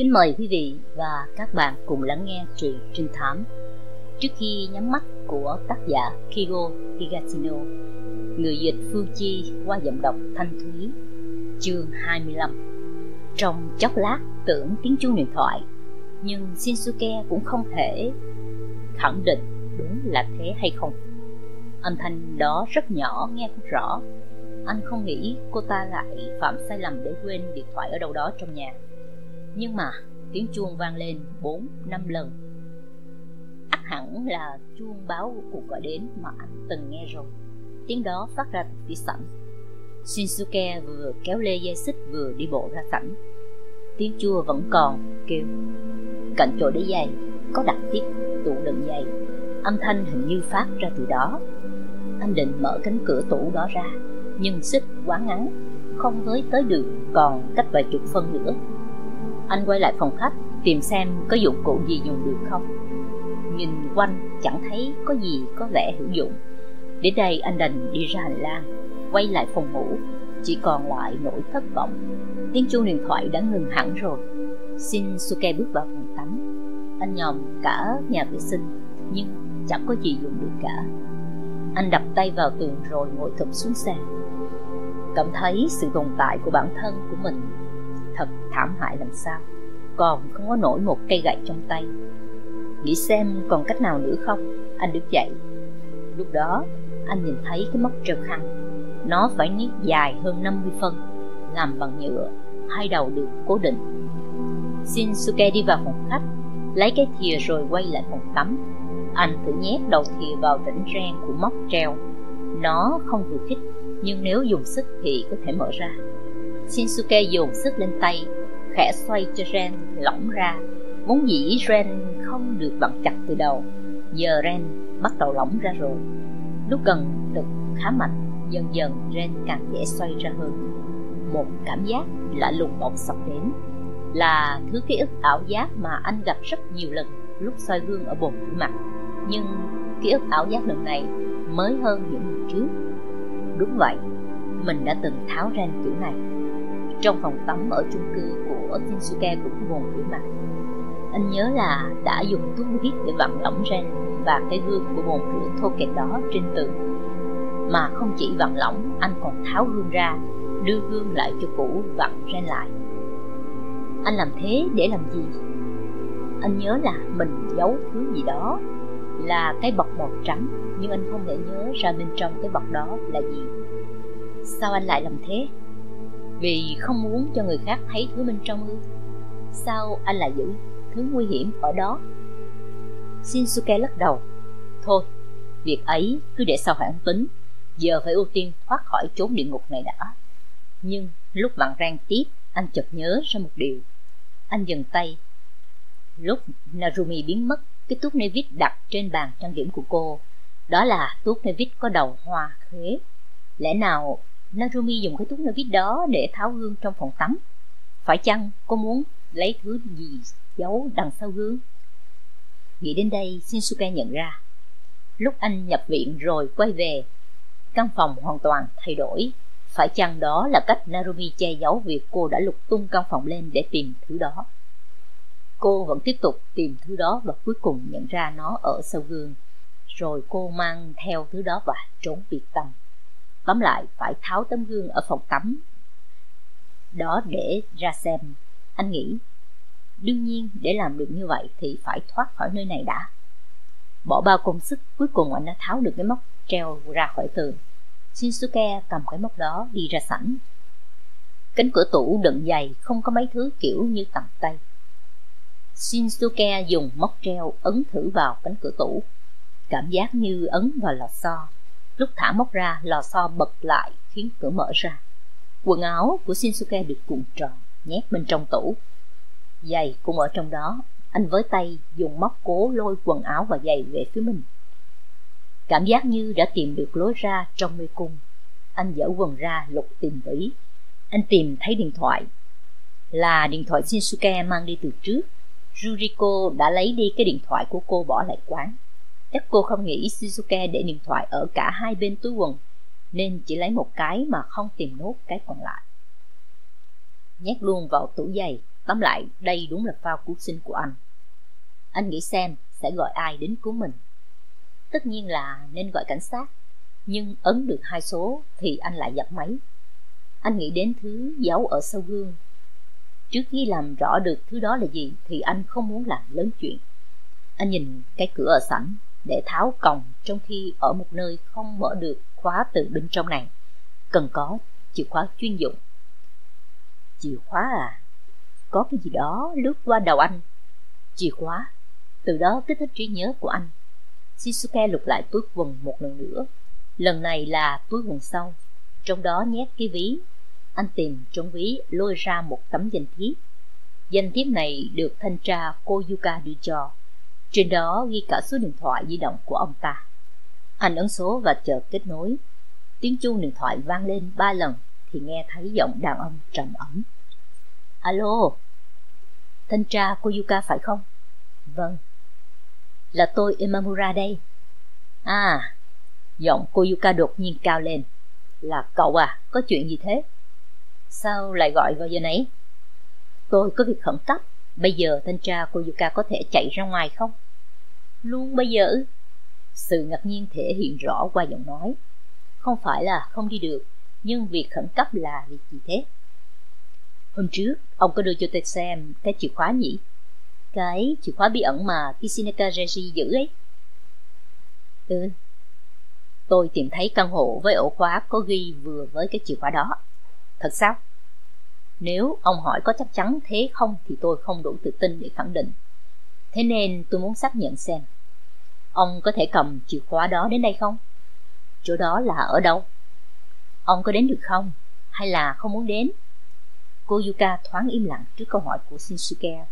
Kính mời quý vị và các bạn cùng lắng nghe truyện trinh thám Trước khi nhắm mắt của tác giả Kigo Higashino, Người dịch Phương Chi qua giọng đọc Thanh Thúy, Chương 25 Trong chốc lát tưởng tiếng chuông điện thoại, Nhưng Shinsuke cũng không thể khẳng định đúng là thế hay không. Âm thanh đó rất nhỏ, nghe không rõ. Anh không nghĩ cô ta lại phạm sai lầm để quên điện thoại ở đâu đó trong nhà nhưng mà tiếng chuông vang lên bốn, năm lần. Ắt hẳn là chuông báo cuộc gọi đến mà anh từng nghe rồi. Tiếng đó phát ra từ phía sảnh. Shinsuke vừa kéo lê dây xích vừa đi bộ ra sảnh. Tiếng chua vẫn còn, kêu, cạnh chỗ đế giày, có đặt tiếp tủ đựng giày. Âm thanh hình như phát ra từ đó. Anh định mở cánh cửa tủ đó ra, nhưng xích quá ngắn, không với tới được còn cách vài chục phân nữa anh quay lại phòng khách, tìm xem có dụng cụ gì dùng được không. Nhìn quanh, chẳng thấy có gì có vẻ hữu dụng. Đến đây, anh đành đi ra hành lang, quay lại phòng ngủ. Chỉ còn lại nỗi thất vọng. Tiếng chuông điện thoại đã ngừng hẳn rồi. Shinsuke bước vào phòng tắm. Anh nhòm cả nhà vệ sinh, nhưng chẳng có gì dùng được cả. Anh đập tay vào tường rồi ngồi thụp xuống sàn cảm thấy sự tồn tại của bản thân của mình thật thảm hại làm sao. Còn không có nổi một cây gậy trong tay. Nghĩ xem còn cách nào nữa không? Anh đứng dậy. Lúc đó, anh nhìn thấy cái móc treo khăn. Nó phải niết dài hơn 50 phân, làm bằng nhựa, hai đầu được cố định. Shinsuke đi vào phòng khách, lấy cái thìa rồi quay lại phòng tắm. Anh thử nhét đầu thìa vào rãnh ren của móc treo. Nó không vừa khích nhưng nếu dùng sức thì có thể mở ra. Shinsuke dồn sức lên tay, khẽ xoay cho Ren lỏng ra. Vốn dĩ Ren không được vặn chặt từ đầu. Giờ Ren bắt đầu lỏng ra rồi. Lúc gần lực khá mạnh, dần dần Ren càng dễ xoay ra hơn. Một cảm giác lạ lùng bỗng sọc đến. Là thứ ký ức ảo giác mà anh gặp rất nhiều lần lúc soi gương ở bồn rửa mặt nhưng ký ức ảo giác lần này mới hơn những lần trước. Đúng vậy, mình đã từng tháo ren kiểu này trong phòng tắm ở chung cư của Shinsuke cũng buồn bồn rửa mặt anh nhớ là đã dùng thuốc huyết để vặn lỏng ren và cái gương của bồn rửa thô kệch đó trên tường. Mà không chỉ vặn lỏng, anh còn tháo gương ra, đưa gương lại cho cũ vặn ren lại. Anh làm thế để làm gì? Anh nhớ là mình giấu thứ gì đó, là cái bọc màu trắng, nhưng anh không thể nhớ ra bên trong cái bọc đó là gì. Sao anh lại làm thế? Vì không muốn cho người khác thấy thứ bên trong ư? Sao anh lại giữ thứ nguy hiểm ở đó? Shinsuke lắc đầu. Thôi, việc ấy cứ để sau hãng tính. Giờ phải ưu tiên thoát khỏi chốn địa ngục này đã. Nhưng lúc vặn rang tiếp, anh chợt nhớ ra một điều. Anh dừng tay. Lúc narumi biến mất, cái tuốt nê vít đặt trên bàn trang điểm của cô. Đó là tuốt nê vít có đầu hoa khế. Lẽ nào Narumi dùng cái túi nơ vít đó để tháo gương trong phòng tắm. Phải chăng cô muốn lấy thứ gì giấu đằng sau gương? Nghĩ đến đây, Shinsuke nhận ra. Lúc anh nhập viện rồi quay về, căn phòng hoàn toàn thay đổi. Phải chăng đó là cách Narumi che giấu việc cô đã lục tung căn phòng lên để tìm thứ đó? Cô vẫn tiếp tục tìm thứ đó và cuối cùng nhận ra nó ở sau gương. Rồi cô mang theo thứ đó và trốn biệt tâm tóm lại, phải tháo tấm gương ở phòng tắm đó để ra xem. Anh nghĩ, đương nhiên để làm được như vậy thì phải thoát khỏi nơi này đã. Bỏ bao công sức, cuối cùng anh đã tháo được cái móc treo ra khỏi tường. Shinsuke cầm cái móc đó đi ra sảnh. Cánh cửa tủ đựng giày không có mấy thứ kiểu như tầm tay. Shinsuke dùng móc treo ấn thử vào cánh cửa tủ. Cảm giác như ấn vào lò xo lúc thả móc ra, lò xo bật lại, khiến cửa mở ra. Quần áo của shinsuke được cuộn tròn, nhét bên trong tủ. Giày cũng ở trong đó. Anh với tay dùng móc cố lôi quần áo và giày về phía mình. Cảm giác như đã tìm được lối ra trong mê cung. Anh dở quần ra lục tìm vĩ anh tìm thấy điện thoại. Là điện thoại shinsuke mang đi từ trước. Juriko đã lấy đi cái điện thoại của cô bỏ lại quán. Chắc cô không nghĩ Shizuke để điện thoại ở cả hai bên túi quần Nên chỉ lấy một cái mà không tìm nốt cái còn lại Nhét luôn vào tủ giày Tóm lại, đây đúng là phao cứu sinh của anh. Anh nghĩ xem sẽ gọi ai đến cứu mình. Tất nhiên là nên gọi cảnh sát, nhưng ấn được hai số thì anh lại dập máy. Anh nghĩ đến thứ giấu ở sau gương. Trước khi làm rõ được thứ đó là gì thì anh không muốn làm lớn chuyện. Anh nhìn cái cửa ở sảnh để tháo còng trong khi ở một nơi không mở được khóa từ bên trong này. Cần có chìa khóa chuyên dụng. Chìa khóa à? Có cái gì đó lướt qua đầu anh. Chìa khóa. Từ đó kích thích trí nhớ của anh. Shizuke lục lại túi quần một lần nữa. Lần này là túi quần sau. Trong đó nhét cái ví. Anh tìm trong ví lôi ra một tấm danh thiếp. Danh thiếp này được thanh tra Koyuka đưa cho. Trên đó ghi cả số điện thoại di động của ông ta. Anh ấn số và chờ kết nối. Tiếng chuông điện thoại vang lên ba lần thì nghe thấy giọng đàn ông trầm ấm. Alo, thanh tra Koyuka phải không? Vâng. Là tôi Imamura đây. À, giọng Koyuka đột nhiên cao lên. Là cậu à, có chuyện gì thế? Sao lại gọi vào giờ nấy? Tôi có việc khẩn cấp, bây giờ thanh tra Koyuka có thể chạy ra ngoài không? Luôn bây giờ Sự ngạc nhiên thể hiện rõ qua giọng nói. Không phải là không đi được, nhưng việc khẩn cấp là việc gì thế? Hôm trước, ông có đưa cho tôi xem cái chìa khóa nhỉ? Cái chìa khóa bí ẩn mà Kishinaka Reji giữ ấy. Ừ. Tôi tìm thấy căn hộ với ổ khóa có ghi vừa với cái chìa khóa đó. Thật sao? Nếu ông hỏi có chắc chắn thế không thì tôi không đủ tự tin để khẳng định. Thế nên tôi muốn xác nhận xem. Ông có thể cầm chìa khóa đó đến đây không? Chỗ đó là ở đâu? Ông có đến được không? Hay là không muốn đến? Cô Yuka thoáng im lặng trước câu hỏi của Shinsuke.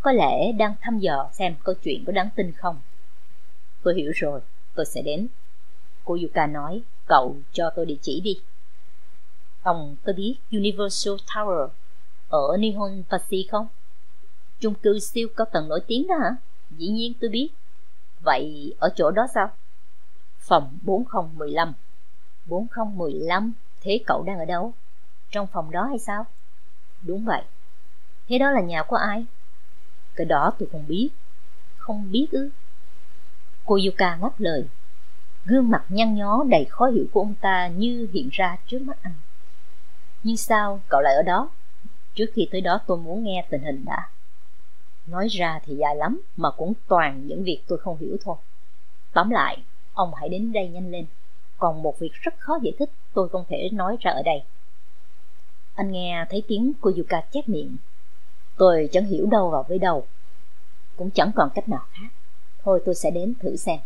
Có lẽ đang thăm dò xem câu chuyện có đáng tin không. Tôi hiểu rồi, tôi sẽ đến. Cô Yuka nói, cậu cho tôi địa chỉ đi. Ông có biết Universal Tower ở Nihon Paci không? Chung cư siêu cao tầng nổi tiếng đó hả? Dĩ nhiên tôi biết. Vậy ở chỗ đó sao? Phòng 4015 4015 Thế cậu đang ở đâu? Trong phòng đó hay sao? Đúng vậy Thế đó là nhà của ai? Cái đó tôi không biết Không biết ư Cô Yuka ngắt lời Gương mặt nhăn nhó đầy khó hiểu của ông ta như hiện ra trước mắt anh nhưng sao? Cậu lại ở đó? Trước khi tới đó tôi muốn nghe tình hình đã. Nói ra thì dài lắm, Mà cũng toàn những việc tôi không hiểu thôi. Tóm lại, Ông hãy đến đây nhanh lên. Còn một việc rất khó giải thích, Tôi không thể nói ra ở đây. Anh nghe thấy tiếng cô Yuka chép miệng. Tôi chẳng hiểu đâu vào với đầu Cũng chẳng còn cách nào khác. Thôi tôi sẽ đến thử xem.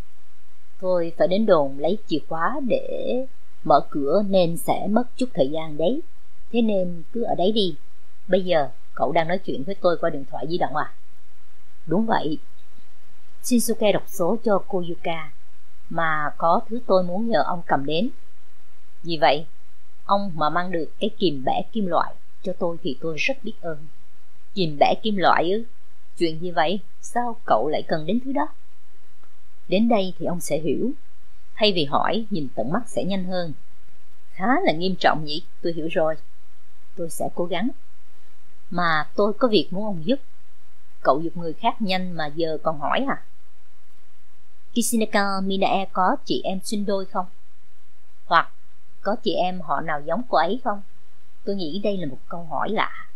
Tôi phải đến đồn lấy chìa khóa để mở cửa nên sẽ mất chút thời gian đấy. Thế nên cứ ở đấy đi. Bây giờ cậu đang nói chuyện với tôi qua điện thoại di động à? Đúng vậy. Shinsuke đọc số cho cô Yuka Mà có thứ tôi muốn nhờ ông cầm đến. Vì vậy, Ông mà mang được cái kìm bẻ kim loại Cho tôi thì tôi rất biết ơn. Kìm bẻ kim loại ư? Chuyện gì vậy, Sao cậu lại cần đến thứ đó? Đến đây thì ông sẽ hiểu. Thay vì hỏi, nhìn tận mắt sẽ nhanh hơn. Khá là nghiêm trọng nhỉ? Tôi hiểu rồi. Tôi sẽ cố gắng Mà tôi có việc muốn ông giúp Cậu giúp người khác nhanh mà giờ còn hỏi à Kishinaka Minae có chị em sinh đôi không? Hoặc có chị em họ nào giống cô ấy không? Tôi nghĩ đây là một câu hỏi lạ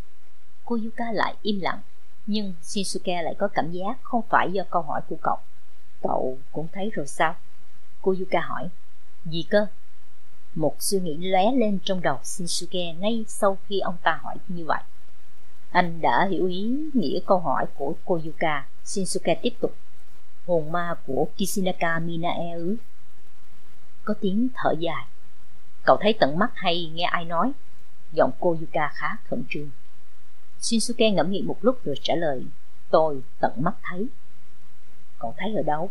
Cô Yuka lại im lặng, Nhưng Shinsuke lại có cảm giác không phải do câu hỏi của cậu Cậu cũng thấy rồi sao? Cô Yuka hỏi Gì cơ? Một suy nghĩ lóe lên trong đầu Shinsuke ngay sau khi ông ta hỏi như vậy anh đã hiểu ý nghĩa câu hỏi của Koyuka. Shinsuke tiếp tục. Hồn ma của Kishinaka Minae ư? Có tiếng thở dài. Cậu thấy tận mắt hay nghe ai nói? Giọng Koyuka khá khẩn trương. Shinsuke ngẫm nghĩ một lúc rồi trả lời. Tôi tận mắt thấy. Cậu thấy ở đâu?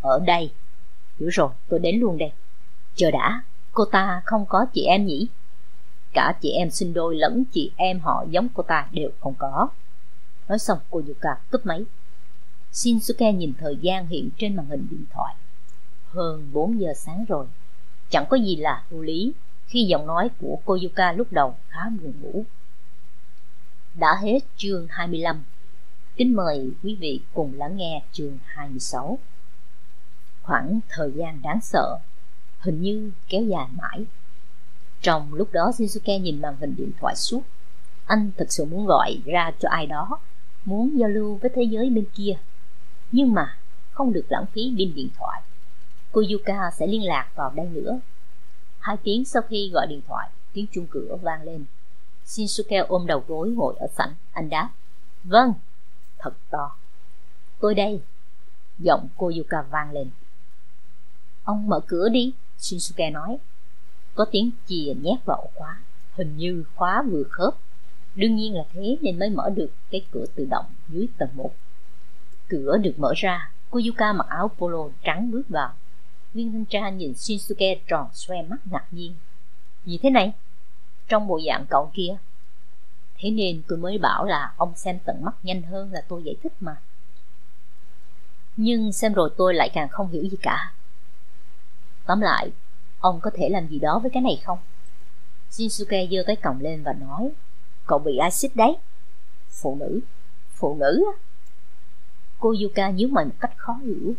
Ở đây. Hiểu rồi, tôi đến luôn đây. Chờ đã, cô ta không có chị em nhỉ? Cả chị em sinh đôi lẫn chị em họ giống cô ta đều không có Nói xong cô Yuka cúp máy Shinsuke nhìn thời gian hiện trên màn hình điện thoại Hơn 4 giờ sáng rồi Chẳng có gì là vô lý Khi giọng nói của cô Yuka lúc đầu khá buồn ngủ Đã hết chương 25. Kính mời quý vị cùng lắng nghe chương 26. Khoảng thời gian đáng sợ, hình như kéo dài mãi. Trong lúc đó Shinsuke nhìn màn hình điện thoại suốt. Anh thật sự muốn gọi ra cho ai đó, muốn giao lưu với thế giới bên kia. Nhưng mà không được lãng phí pin điện thoại. Cô Yuka sẽ liên lạc vào đây nữa. Hai tiếng sau khi gọi điện thoại, tiếng chuông cửa vang lên. Shinsuke ôm đầu gối ngồi ở sảnh, anh đáp. Vâng, thật to. Tôi đây. Giọng cô Yuka vang lên. Ông mở cửa đi, Shinsuke nói. Có tiếng chìa nhét vào ổ khóa, hình như khóa vừa khớp. Đương nhiên là thế nên mới mở được cái cửa tự động dưới tầng 1. Cửa được mở ra, Koyuka mặc áo polo trắng bước vào. Viên thanh tra nhìn Shinsuke tròn xoe mắt ngạc nhiên. Gì thế này? Trong bộ dạng cậu kia. Thế nên tôi mới bảo là ông xem tận mắt nhanh hơn là tôi giải thích mà. Nhưng xem rồi tôi lại càng không hiểu gì cả. Tóm lại, ông có thể làm gì đó với cái này không? Shinsuke giơ cái còng lên và nói, cậu bị axit đấy. Phụ nữ? Phụ nữ á? Cô Yuka nhíu mày một cách khó hiểu.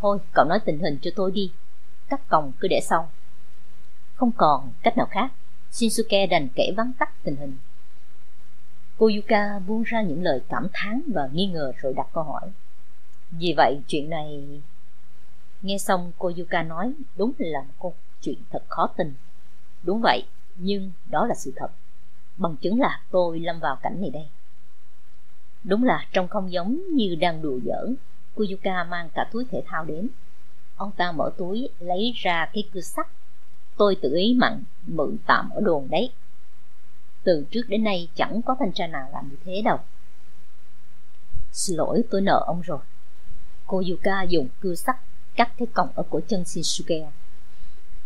Thôi, cậu nói tình hình cho tôi đi. Cắt còng cứ để sau. Không còn cách nào khác, Shinsuke đành kể vắn tắt tình hình. Cô Yuka buông ra những lời cảm thán và nghi ngờ rồi đặt câu hỏi. Vì vậy chuyện này... Nghe xong cô Yuka nói đúng là một câu chuyện thật khó tin. Đúng vậy, nhưng đó là sự thật. Bằng chứng là tôi lâm vào cảnh này đây. Đúng là trông không giống như đang đùa giỡn. Kuyuka mang cả túi thể thao đến. Ông ta mở túi lấy ra cái cưa sắt. Tôi tự ý mặn mượn tạm ở đồn đấy. Từ trước đến nay chẳng có thanh tra nào làm như thế đâu. Xin lỗi tôi nợ ông rồi. Cô Yuka dùng cưa sắt cắt cái còng ở cổ chân Shinsuke.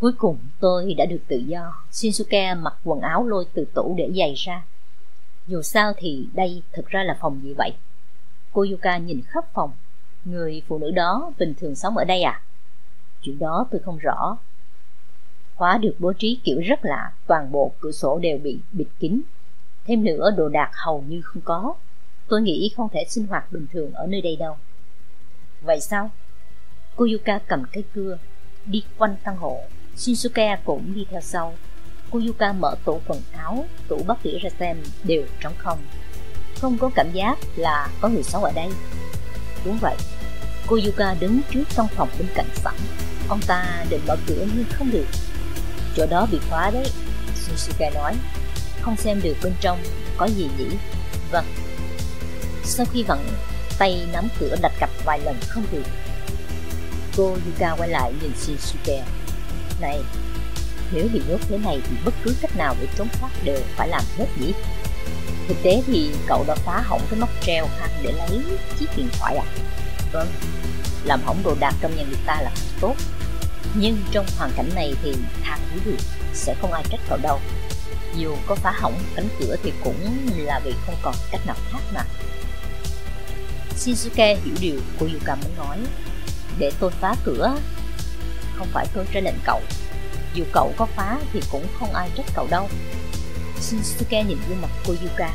Cuối cùng tôi đã được tự do. Shinsuke mặc quần áo lôi từ tủ để giày ra. Dù sao thì đây thực ra là phòng gì vậy? Cô Yuka nhìn khắp phòng. Người phụ nữ đó bình thường sống ở đây à? Chuyện đó tôi không rõ. Khóa được bố trí kiểu rất lạ, toàn bộ cửa sổ đều bị bịt kín. Thêm nữa đồ đạc hầu như không có. Tôi nghĩ không thể sinh hoạt bình thường ở nơi đây đâu. Vậy sao? Koyuka cầm cái cưa, đi quanh căn hộ. Shinsuke cũng đi theo sau. Koyuka mở tủ quần áo, tủ bắt đĩa ra xem đều trống không. Không có cảm giác là có người xấu ở đây. Đúng vậy, Koyuka đứng trước căn phòng bên cạnh sẵn. Ông ta định mở cửa nhưng không được. Chỗ đó bị khóa đấy, Shinsuke nói. Không xem được bên trong có gì nhỉ? Vâng. Sau khi vặn tay nắm cửa đặt cặp vài lần không được, cô Yuka quay lại nhìn Shinsuke. Này, nếu bị nhốt thế này thì bất cứ cách nào để trốn thoát đều phải làm hết nhỉ? Thực tế thì cậu đã phá hỏng cái móc treo khăn để lấy chiếc điện thoại à? Vâng, làm hỏng đồ đạc trong nhà người ta là không tốt. Nhưng trong hoàn cảnh này thì tha thứ được, sẽ không ai trách cậu đâu. Dù có phá hỏng cánh cửa thì cũng là vì không còn cách nào khác mà. Shinsuke hiểu điều cô Yuka muốn nói. Để tôi phá cửa, không phải tôi ra lệnh cậu. Dù cậu có phá thì cũng không ai trách cậu đâu. Shinsuke nhìn gương mặt cô Yuka.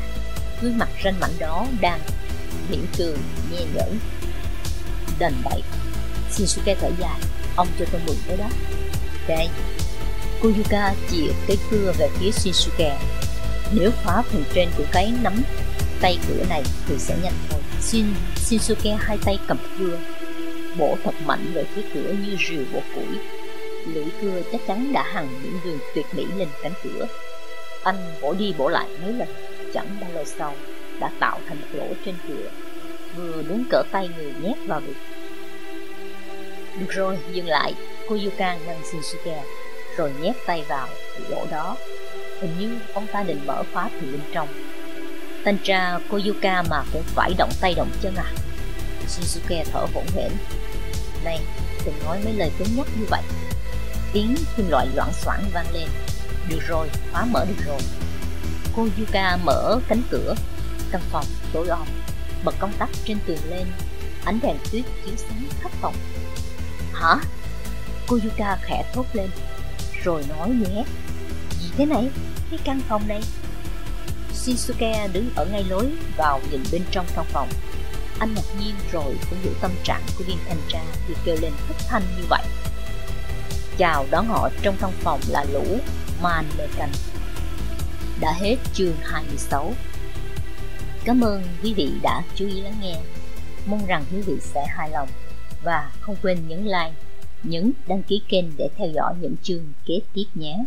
Gương mặt ranh mảnh đó đang mỉm cười, nhẹ nhẫn Đành vậy Shinsuke thở dài. Ông cho tôi mượn cái đó. Đây Cô Yuka chìa cái cưa về phía Shinsuke. Nếu phá phần trên của cái nắm tay cửa này thì sẽ nhanh thôi. Shin, Shinsuke hai tay cầm cưa. Bổ thật mạnh về phía cửa như rìu bổ củi lưỡi cưa chắc chắn đã hằng những đường tuyệt mỹ lên cánh cửa. Anh bổ đi bổ lại mấy lần, chẳng bao lâu sau, đã tạo thành một lỗ trên cửa, vừa đúng cỡ tay người nhét vào được. Được rồi, dừng lại, cô Yukan nâng Shinsuke, rồi nhét tay vào lỗ đó. Hình như ông ta định mở khóa từ bên trong. Thanh tra cô Yuka mà cũng phải động tay động chân à? Shinsuke thở hổn hển. Này, đừng nói mấy lời cứng nhắc như vậy. Tiếng kim loại loạn xoảng vang lên. Được rồi khóa mở được rồi. Cô yuka mở cánh cửa. Căn phòng tối om bật công tắc trên tường lên. Ánh đèn tuyết chiếu sáng khắp phòng. Hả? Cô yuka khẽ thốt lên. Rồi nói nhé gì thế này? Cái căn phòng này. Shinsuke đứng ở ngay lối vào nhìn bên trong căn phòng. Anh ngạc nhiên rồi cũng hiểu tâm trạng của viên thanh tra khi kêu lên thất thanh như vậy. Chào đón họ trong căn phòng là lũ Man Lê Canh. Đã hết chương 26. Cảm ơn quý vị đã chú ý lắng nghe. Mong rằng quý vị sẽ hài lòng và không quên nhấn like, nhấn đăng ký kênh để theo dõi những chương kế tiếp nhé.